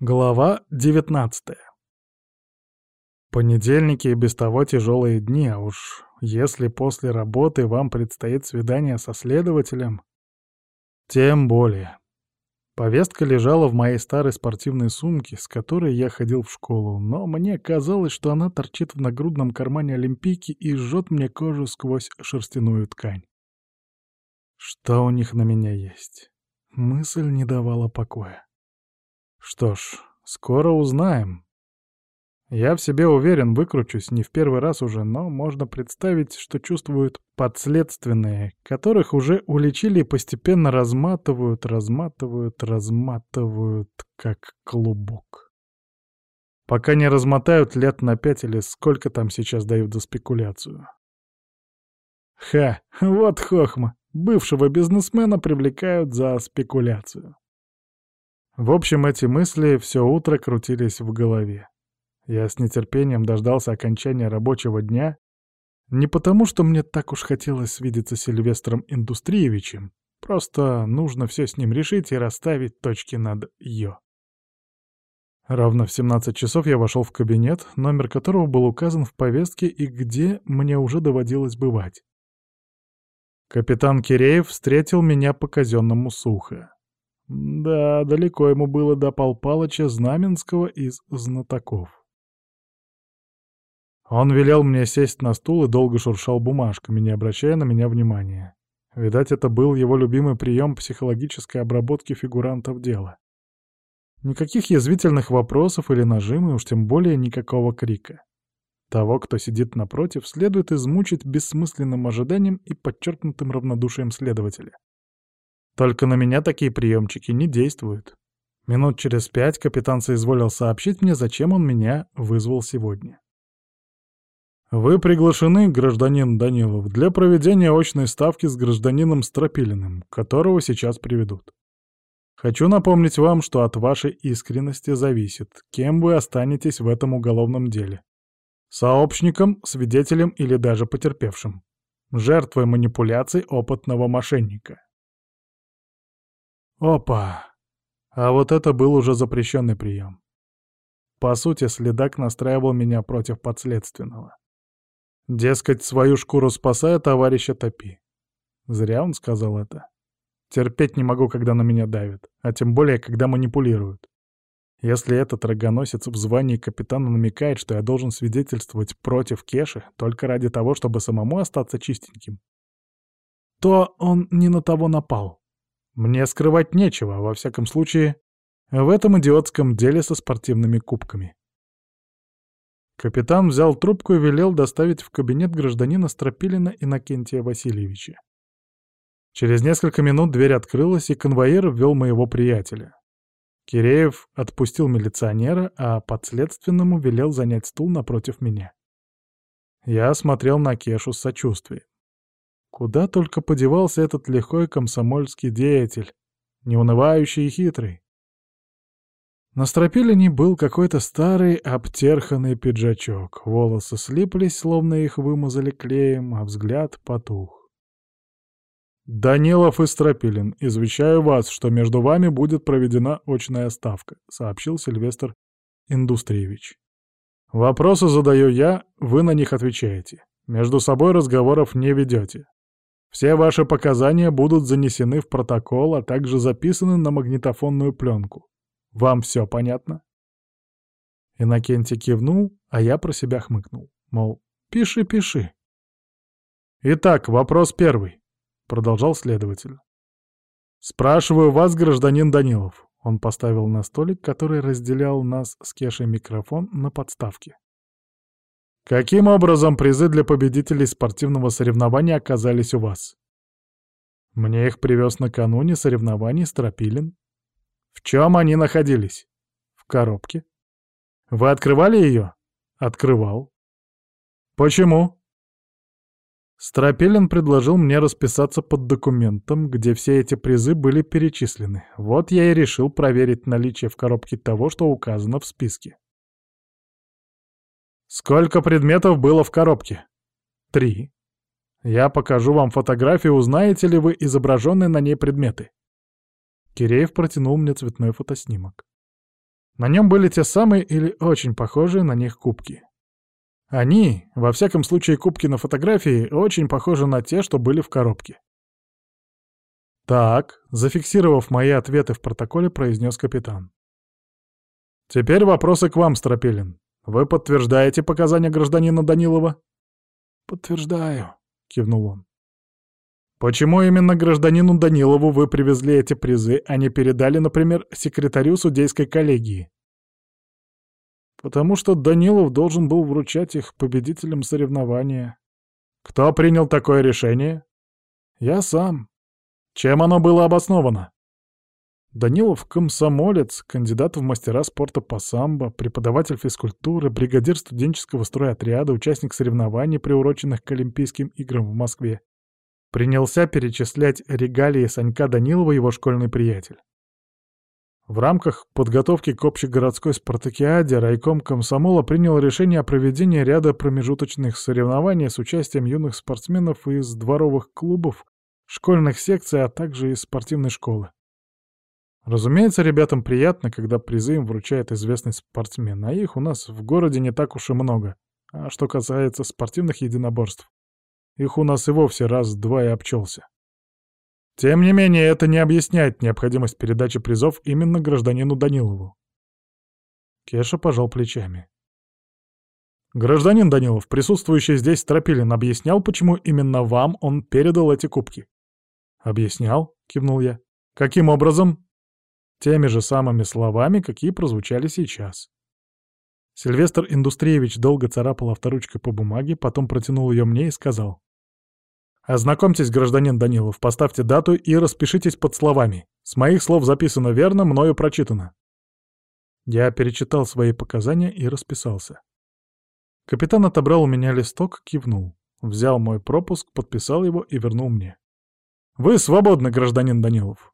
Глава 19 Понедельники и без того тяжелые дни, а уж если после работы вам предстоит свидание со следователем, тем более. Повестка лежала в моей старой спортивной сумке, с которой я ходил в школу, но мне казалось, что она торчит в нагрудном кармане Олимпийки и жжет мне кожу сквозь шерстяную ткань. Что у них на меня есть? Мысль не давала покоя. Что ж, скоро узнаем. Я в себе уверен, выкручусь не в первый раз уже, но можно представить, что чувствуют подследственные, которых уже уличили и постепенно разматывают, разматывают, разматывают, как клубок. Пока не размотают лет на пять или сколько там сейчас дают за спекуляцию. Ха, вот хохма. Бывшего бизнесмена привлекают за спекуляцию. В общем, эти мысли все утро крутились в голове. Я с нетерпением дождался окончания рабочего дня, не потому, что мне так уж хотелось свидеться с Сильвестром Индустриевичем, просто нужно все с ним решить и расставить точки над «ё». Ровно в 17 часов я вошел в кабинет, номер которого был указан в повестке и где мне уже доводилось бывать. Капитан Киреев встретил меня по-казенному сухо. Да, далеко ему было до Пал Палыча Знаменского из знатоков. Он велел мне сесть на стул и долго шуршал бумажками, не обращая на меня внимания. Видать, это был его любимый прием психологической обработки фигурантов дела. Никаких язвительных вопросов или нажимы, уж тем более никакого крика. Того, кто сидит напротив, следует измучить бессмысленным ожиданием и подчеркнутым равнодушием следователя. Только на меня такие приемчики не действуют. Минут через пять капитан соизволил сообщить мне, зачем он меня вызвал сегодня. «Вы приглашены, гражданин Данилов, для проведения очной ставки с гражданином Стропилиным, которого сейчас приведут. Хочу напомнить вам, что от вашей искренности зависит, кем вы останетесь в этом уголовном деле. Сообщником, свидетелем или даже потерпевшим. Жертвой манипуляций опытного мошенника. Опа! А вот это был уже запрещенный прием. По сути, следак настраивал меня против подследственного. Дескать, свою шкуру спасая, товарища топи. Зря он сказал это. Терпеть не могу, когда на меня давят, а тем более, когда манипулируют. Если этот рогоносец в звании капитана намекает, что я должен свидетельствовать против Кеши только ради того, чтобы самому остаться чистеньким, то он не на того напал. Мне скрывать нечего, во всяком случае, в этом идиотском деле со спортивными кубками. Капитан взял трубку и велел доставить в кабинет гражданина Стропилина Иннокентия Васильевича. Через несколько минут дверь открылась, и конвоир ввел моего приятеля. Киреев отпустил милиционера, а подследственному велел занять стул напротив меня. Я смотрел на Кешу с сочувствием. Куда только подевался этот лихой комсомольский деятель, неунывающий и хитрый. На стропилине был какой-то старый обтерханный пиджачок, волосы слиплись, словно их вымазали клеем, а взгляд потух. «Данилов и Стропилин, извещаю вас, что между вами будет проведена очная ставка», — сообщил Сильвестр Индустриевич. «Вопросы задаю я, вы на них отвечаете. Между собой разговоров не ведете. Все ваши показания будут занесены в протокол, а также записаны на магнитофонную пленку. Вам все понятно?» Иннокентий кивнул, а я про себя хмыкнул. Мол, пиши, пиши. «Итак, вопрос первый», — продолжал следователь. «Спрашиваю вас, гражданин Данилов». Он поставил на столик, который разделял нас с Кешей микрофон, на подставке. Каким образом призы для победителей спортивного соревнования оказались у вас? Мне их привез накануне соревнований Стропилин. В чем они находились? В коробке. Вы открывали ее? Открывал. Почему? Стропилин предложил мне расписаться под документом, где все эти призы были перечислены. Вот я и решил проверить наличие в коробке того, что указано в списке. Сколько предметов было в коробке? Три. Я покажу вам фотографию, узнаете ли вы изображенные на ней предметы. Киреев протянул мне цветной фотоснимок. На нем были те самые или очень похожие на них кубки. Они, во всяком случае кубки на фотографии, очень похожи на те, что были в коробке. «Так», — зафиксировав мои ответы в протоколе, произнес капитан. «Теперь вопросы к вам, Стропилин. Вы подтверждаете показания гражданина Данилова?» «Подтверждаю», — кивнул он. «Почему именно гражданину Данилову вы привезли эти призы, а не передали, например, секретарю судейской коллегии?» «Потому что Данилов должен был вручать их победителям соревнования». «Кто принял такое решение?» «Я сам», чем оно было обосновано? Данилов — комсомолец, кандидат в мастера спорта по самбо, преподаватель физкультуры, бригадир студенческого стройотряда, участник соревнований, приуроченных к Олимпийским играм в Москве. Принялся перечислять регалии Санька Данилова его школьный приятель. В рамках подготовки к общегородской спартакиаде райком комсомола принял решение о проведении ряда промежуточных соревнований с участием юных спортсменов из дворовых клубов школьных секций, а также из спортивной школы. Разумеется, ребятам приятно, когда призы им вручает известный спортсмен, а их у нас в городе не так уж и много. А что касается спортивных единоборств, их у нас и вовсе раз-два и обчелся. Тем не менее, это не объясняет необходимость передачи призов именно гражданину Данилову. Кеша пожал плечами. Гражданин Данилов, присутствующий здесь Стропилин, объяснял, почему именно вам он передал эти кубки. «Объяснял», — кивнул я. «Каким образом?» Теми же самыми словами, какие прозвучали сейчас. Сильвестр Индустриевич долго царапал авторучкой по бумаге, потом протянул ее мне и сказал. «Ознакомьтесь, гражданин Данилов, поставьте дату и распишитесь под словами. С моих слов записано верно, мною прочитано». Я перечитал свои показания и расписался. Капитан отобрал у меня листок, кивнул. Взял мой пропуск, подписал его и вернул мне. Вы свободны, гражданин Данилов.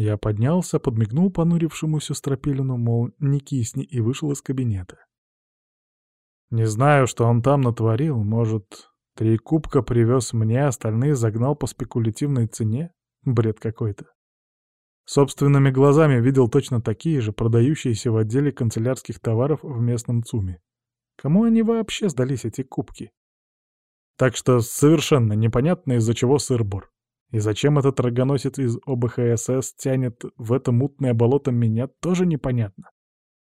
Я поднялся, подмигнул понурившемуся Стропилину, мол, не кисни, и вышел из кабинета. Не знаю, что он там натворил, может, три кубка привез мне, остальные загнал по спекулятивной цене? Бред какой-то. Собственными глазами видел точно такие же, продающиеся в отделе канцелярских товаров в местном ЦУМе. Кому они вообще сдались, эти кубки? Так что совершенно непонятно, из-за чего сыр-бор. И зачем этот рогоносец из ОБХСС тянет в это мутное болото меня, тоже непонятно.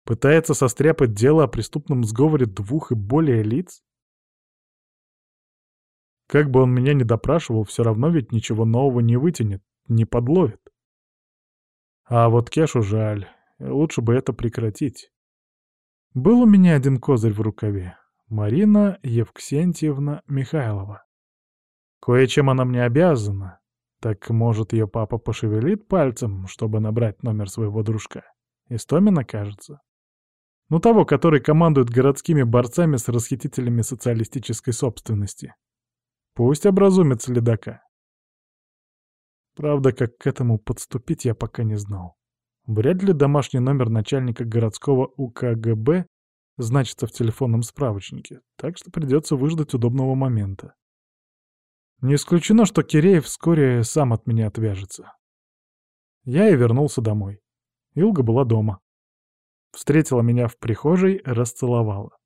Пытается состряпать дело о преступном сговоре двух и более лиц? Как бы он меня ни допрашивал, все равно ведь ничего нового не вытянет, не подловит. А вот Кешу жаль, лучше бы это прекратить. Был у меня один козырь в рукаве. Марина Евксентьевна Михайлова. Кое-чем она мне обязана. Так, может, ее папа пошевелит пальцем, чтобы набрать номер своего дружка? Истомина, кажется. Ну, того, который командует городскими борцами с расхитителями социалистической собственности. Пусть образумит следака. Правда, как к этому подступить, я пока не знал. Вряд ли домашний номер начальника городского УКГБ значится в телефонном справочнике, так что придется выждать удобного момента. Не исключено, что Киреев вскоре сам от меня отвяжется. Я и вернулся домой. Илга была дома. Встретила меня в прихожей, расцеловала.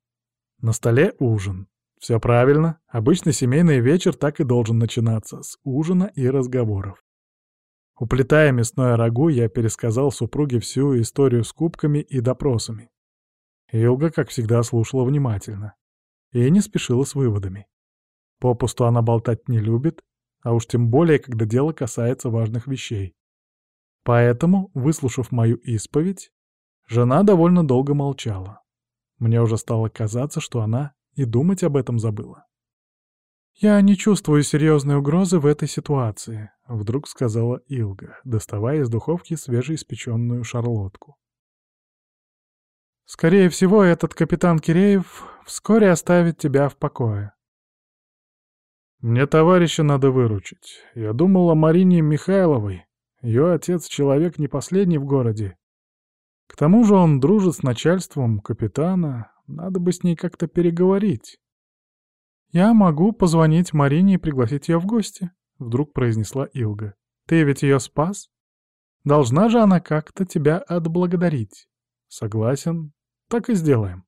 На столе ужин. Все правильно, обычный семейный вечер так и должен начинаться, с ужина и разговоров. Уплетая мясное рагу, я пересказал супруге всю историю с кубками и допросами. Илга, как всегда, слушала внимательно и не спешила с выводами. Попусту она болтать не любит, а уж тем более, когда дело касается важных вещей. Поэтому, выслушав мою исповедь, жена довольно долго молчала. Мне уже стало казаться, что она и думать об этом забыла. «Я не чувствую серьезной угрозы в этой ситуации», — вдруг сказала Илга, доставая из духовки свежеиспеченную шарлотку. Скорее всего, этот капитан Киреев вскоре оставит тебя в покое. Мне товарища надо выручить. Я думал о Марине Михайловой. Ее отец — человек не последний в городе. К тому же он дружит с начальством капитана. Надо бы с ней как-то переговорить. «Я могу позвонить Марине и пригласить ее в гости», — вдруг произнесла Илга. «Ты ведь ее спас? Должна же она как-то тебя отблагодарить». Согласен. Так и сделаем.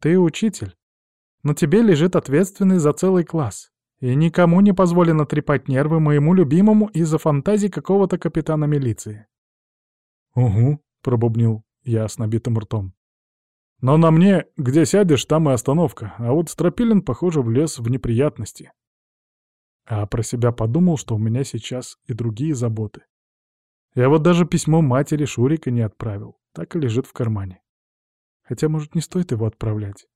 Ты учитель. На тебе лежит ответственность за целый класс. И никому не позволено трепать нервы моему любимому из-за фантазий какого-то капитана милиции. «Угу», — пробубнил я с набитым ртом. «Но на мне, где сядешь, там и остановка, а вот Стропилин, похоже, влез в неприятности». А про себя подумал, что у меня сейчас и другие заботы. Я вот даже письмо матери Шурика не отправил, так и лежит в кармане. Хотя, может, не стоит его отправлять.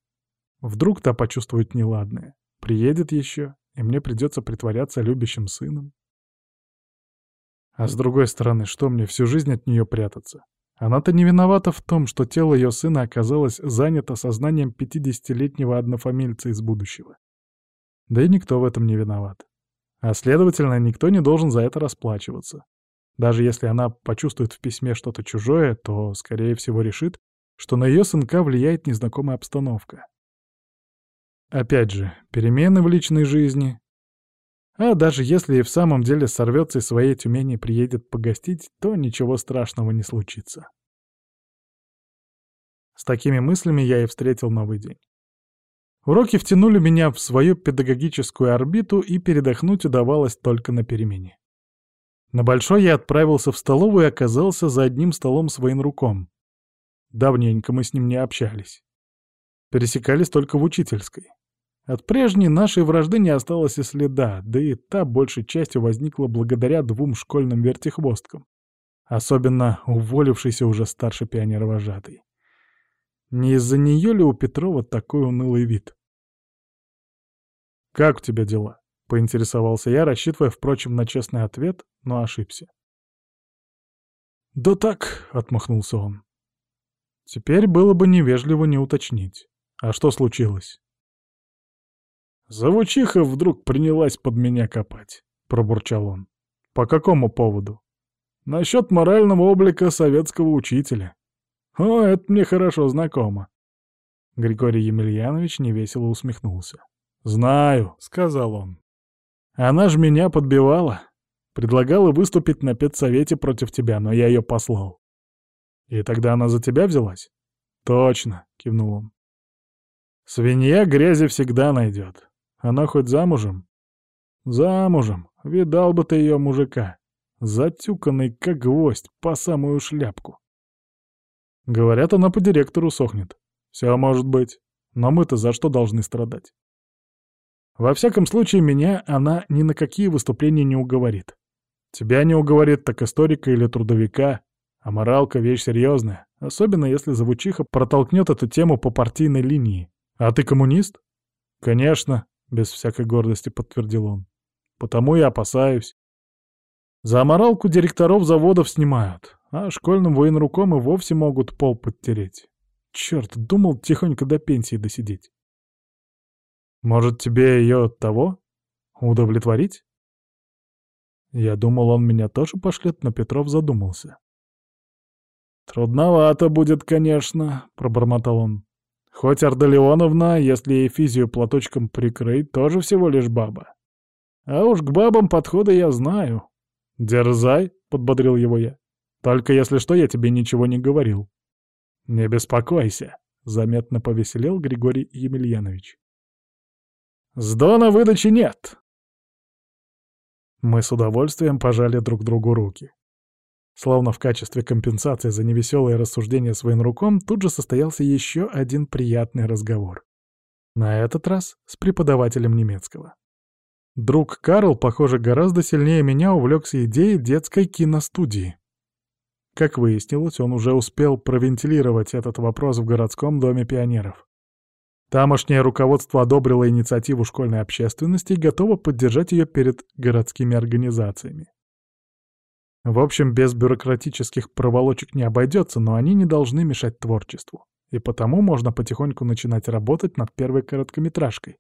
Вдруг та почувствует неладное, приедет еще, и мне придется притворяться любящим сыном. А с другой стороны, что мне всю жизнь от нее прятаться? Она-то не виновата в том, что тело ее сына оказалось занято сознанием 50-летнего однофамильца из будущего. Да и никто в этом не виноват. А следовательно, никто не должен за это расплачиваться. Даже если она почувствует в письме что-то чужое, то, скорее всего, решит, что на ее сынка влияет незнакомая обстановка. Опять же, перемены в личной жизни. А даже если и в самом деле сорвется из своей Тюмени и приедет погостить, то ничего страшного не случится. С такими мыслями я и встретил новый день. Уроки втянули меня в свою педагогическую орбиту, и передохнуть удавалось только на перемене. На большой я отправился в столовую и оказался за одним столом с военруком. Давненько мы с ним не общались. Пересекались только в учительской. От прежней нашей вражды не осталось и следа, да и та большей частью возникла благодаря двум школьным вертихвосткам. Особенно уволившийся уже старший пионер-вожатый. Не из-за нее ли у Петрова такой унылый вид? «Как у тебя дела?» — поинтересовался я, рассчитывая, впрочем, на честный ответ, но ошибся. «Да так», — отмахнулся он. Теперь было бы невежливо не уточнить. А что случилось? «Завучиха вдруг принялась под меня копать», — пробурчал он. «По какому поводу?» «Насчет морального облика советского учителя». «О, это мне хорошо знакомо». Григорий Емельянович невесело усмехнулся. «Знаю», — сказал он. «Она же меня подбивала. Предлагала выступить на педсовете против тебя, но я ее послал». «И тогда она за тебя взялась?» «Точно», — кивнул он. «Свинья грязи всегда найдет. Она хоть замужем? Замужем. Видал бы ты ее мужика. Затюканный, как гвоздь, по самую шляпку. Говорят, она по директору сохнет. Все может быть. Но мы-то за что должны страдать? Во всяком случае, меня она ни на какие выступления не уговорит. Тебя не уговорит, так историка или трудовика. А моралка — вещь серьезная, особенно если завучиха протолкнет эту тему по партийной линии. А ты коммунист? Конечно, — без всякой гордости подтвердил он. «Потому и опасаюсь. За аморалку директоров заводов снимают, а школьным военруком и вовсе могут пол подтереть. Черт, думал тихонько до пенсии досидеть. Может, тебе ее того? Удовлетворить?» Я думал, он меня тоже пошлет, но Петров задумался. «Трудновато будет, конечно», — пробормотал он. Хоть Ардалионовна, если ей физию платочком прикрыть, тоже всего лишь баба. А уж к бабам подхода я знаю. «Дерзай», — подбодрил его я. «Только если что, я тебе ничего не говорил». «Не беспокойся», — заметно повеселел Григорий Емельянович. «С Дона выдачи нет». Мы с удовольствием пожали друг другу руки. Словно в качестве компенсации за невеселые рассуждения с военруком тут же состоялся еще один приятный разговор. На этот раз с преподавателем немецкого. Друг Карл, похоже, гораздо сильнее меня увлекся идеей детской киностудии. Как выяснилось, он уже успел провентилировать этот вопрос в городском доме пионеров. Тамошнее руководство одобрило инициативу школьной общественности и готово поддержать ее перед городскими организациями. В общем, без бюрократических проволочек не обойдется, но они не должны мешать творчеству. И потому можно потихоньку начинать работать над первой короткометражкой.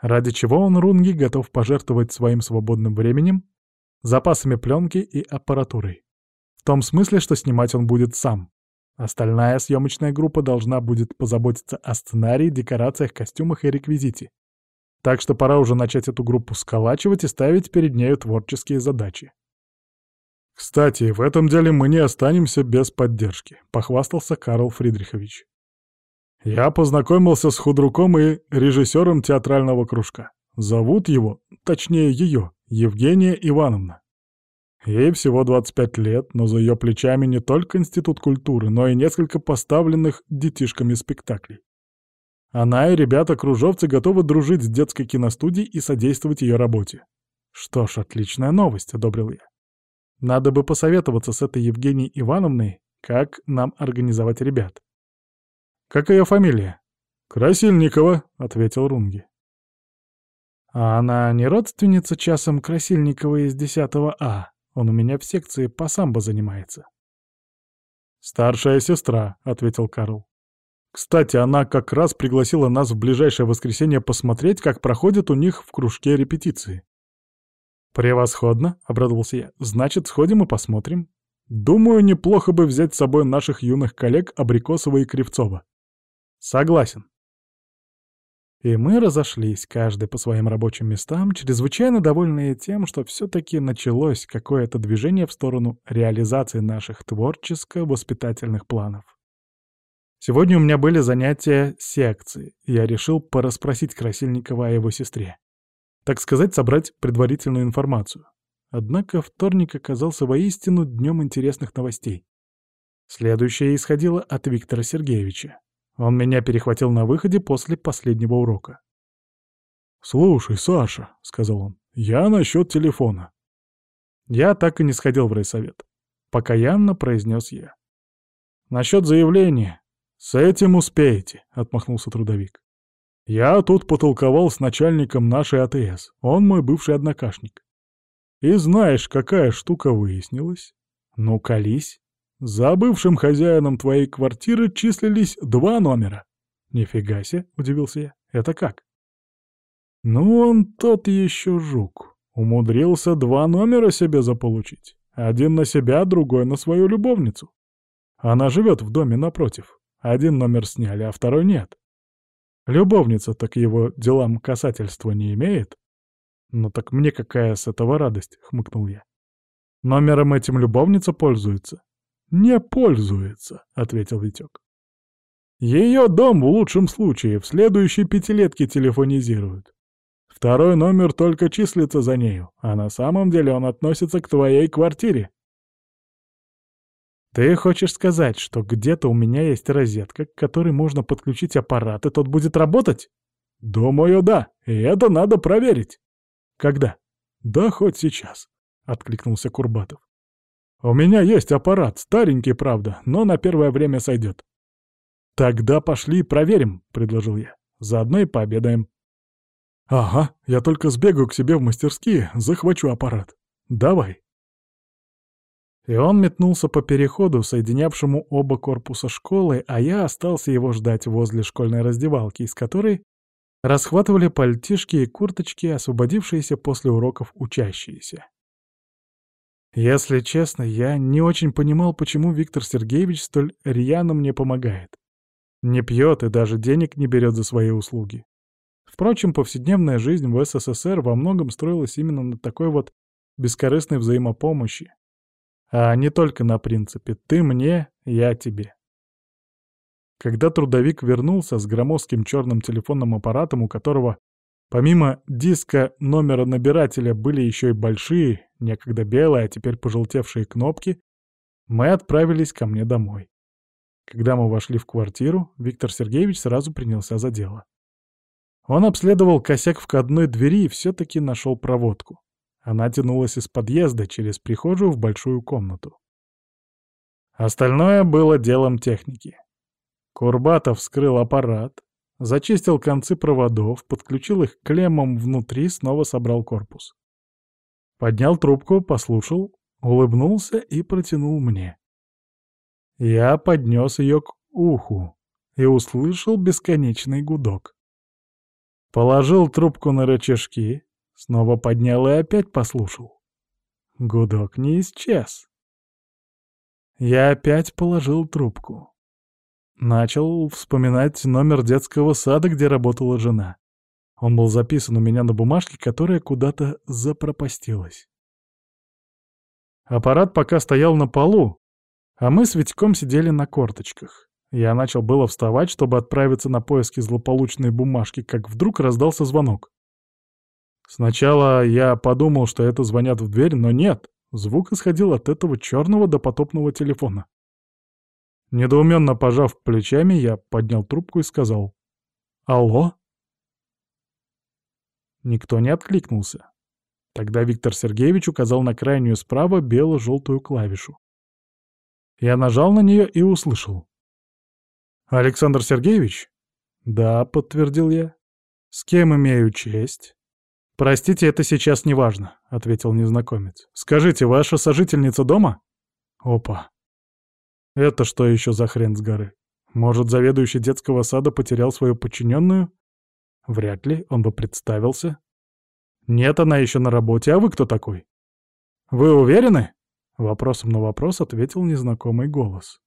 Ради чего он, Рунги, готов пожертвовать своим свободным временем, запасами пленки и аппаратурой. В том смысле, что снимать он будет сам. Остальная съемочная группа должна будет позаботиться о сценарии, декорациях, костюмах и реквизите. Так что пора уже начать эту группу сколачивать и ставить перед нею творческие задачи. «Кстати, в этом деле мы не останемся без поддержки», — похвастался Карл Фридрихович. «Я познакомился с худруком и режиссером театрального кружка. Зовут его, точнее ее, Евгения Ивановна. Ей всего 25 лет, но за ее плечами не только Институт культуры, но и несколько поставленных детишками спектаклей. Она и ребята-кружовцы готовы дружить с детской киностудией и содействовать ее работе. Что ж, отличная новость, одобрил я. Надо бы посоветоваться с этой Евгенией Ивановной, как нам организовать ребят. Как ее фамилия? Красильникова, ответил Рунги. А она не родственница часом Красильникова из 10 А? Он у меня в секции по самбо занимается. «Старшая сестра», — ответил Карл. «Кстати, она как раз пригласила нас в ближайшее воскресенье посмотреть, как проходит у них в кружке репетиции». «Превосходно», — обрадовался я. «Значит, сходим и посмотрим. Думаю, неплохо бы взять с собой наших юных коллег Абрикосова и Кривцова». «Согласен». И мы разошлись, каждый по своим рабочим местам, чрезвычайно довольные тем, что все-таки началось какое-то движение в сторону реализации наших творческо-воспитательных планов. Сегодня у меня были занятия секции, я решил порасспросить Красильникова о его сестре. Так сказать, собрать предварительную информацию. Однако вторник оказался воистину днем интересных новостей. Следующее исходило от Виктора Сергеевича. Он меня перехватил на выходе после последнего урока. «Слушай, Саша», — сказал он, — «я насчет телефона». Я так и не сходил в райсовет. Покаянно произнес я. «Насчет заявления. С этим успеете», — отмахнулся трудовик. «Я тут потолковал с начальником нашей АТС. Он мой бывший однокашник. И знаешь, какая штука выяснилась? Ну, колись. За бывшим хозяином твоей квартиры числились два номера. Нифига себе, удивился я. Это как? Ну, он тот еще жук. Умудрился два номера себе заполучить. Один на себя, другой на свою любовницу. Она живет в доме напротив. Один номер сняли, а второй нет. Любовница так его делам касательства не имеет. Ну так мне какая с этого радость, хмыкнул я. Номером этим любовница пользуется. «Не пользуется», — ответил Витек. «Ее дом в лучшем случае в следующей пятилетке телефонизируют. Второй номер только числится за нею, а на самом деле он относится к твоей квартире». «Ты хочешь сказать, что где-то у меня есть розетка, к которой можно подключить аппарат, и тот будет работать?» «Думаю, да, и это надо проверить». «Когда?» «Да хоть сейчас», — откликнулся Курбатов. «У меня есть аппарат, старенький, правда, но на первое время сойдет». «Тогда пошли проверим», — предложил я. «Заодно и пообедаем». «Ага, я только сбегаю к себе в мастерские, захвачу аппарат. Давай». И он метнулся по переходу, соединявшему оба корпуса школы, а я остался его ждать возле школьной раздевалки, из которой расхватывали пальтишки и курточки, освободившиеся после уроков учащиеся. Если честно, я не очень понимал, почему Виктор Сергеевич столь рьяно мне помогает. Не пьет и даже денег не берет за свои услуги. Впрочем, повседневная жизнь в СССР во многом строилась именно на такой вот бескорыстной взаимопомощи, а не только на принципе «ты мне, я тебе». Когда трудовик вернулся с громоздким черным телефонным аппаратом, у которого Помимо диска номера набирателя были еще и большие, некогда белые, а теперь пожелтевшие кнопки, мы отправились ко мне домой. Когда мы вошли в квартиру, Виктор Сергеевич сразу принялся за дело. Он обследовал косяк входной двери и все-таки нашел проводку. Она тянулась из подъезда через прихожую в большую комнату. Остальное было делом техники. Курбатов вскрыл аппарат, Зачистил концы проводов, подключил их клеммам внутри, снова собрал корпус. Поднял трубку, послушал, улыбнулся и протянул мне. Я поднес ее к уху и услышал бесконечный гудок. Положил трубку на рычажки, снова поднял и опять послушал. Гудок не исчез. Я опять положил трубку. Начал вспоминать номер детского сада, где работала жена. Он был записан у меня на бумажке, которая куда-то запропастилась. Аппарат пока стоял на полу, а мы с Витьком сидели на корточках. Я начал было вставать, чтобы отправиться на поиски злополучной бумажки, как вдруг раздался звонок. Сначала я подумал, что это звонят в дверь, но нет, звук исходил от этого черного допотопного телефона. Недоуменно пожав плечами, я поднял трубку и сказал «Алло?» Никто не откликнулся. Тогда Виктор Сергеевич указал на крайнюю справа бело-желтую клавишу. Я нажал на нее и услышал. «Александр Сергеевич?» «Да», — подтвердил я. «С кем имею честь?» «Простите, это сейчас не важно», — ответил незнакомец. «Скажите, ваша сожительница дома?» «Опа. Это что еще за хрен с горы? Может, заведующий детского сада потерял свою подчиненную? Вряд ли, он бы представился. Нет, она еще на работе, а вы кто такой? Вы уверены? Вопросом на вопрос ответил незнакомый голос.